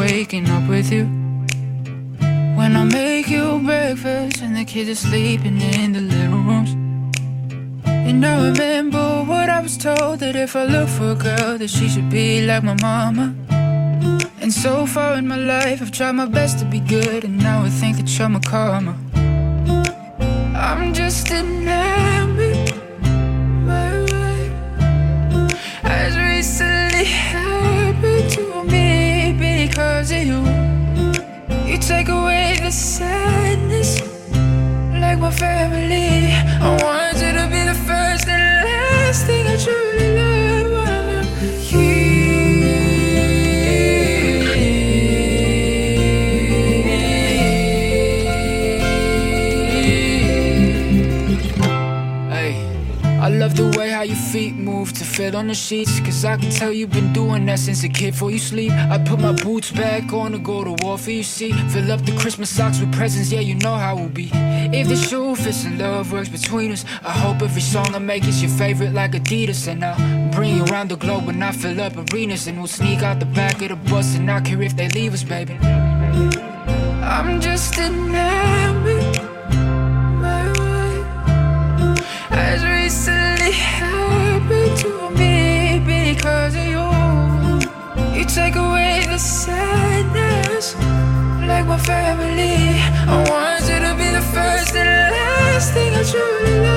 waking up with you. When I make you breakfast and the kids are sleeping in the living rooms. And I remember what I was told that if I look for a girl, that she should be like my mama. And so far in my life, I've tried my best to be good, and now I think that you're my karma. I'm just enamored take away the sadness, love the way how your feet move to fit on the sheets. Cause I can tell you've been doing that since a kid before you sleep. I put my boots back on to go to war for you, see. Fill up the Christmas socks with presents, yeah, you know how we'll be. If the shoe fits and love works between us, I hope every song I make is your favorite, like Adidas. And I'll bring you around the globe when I fill up arenas. And we'll sneak out the back of the bus and not care if they leave us, baby. I'm just enamored sadness, like my family. I want you to be the first and last thing I truly love.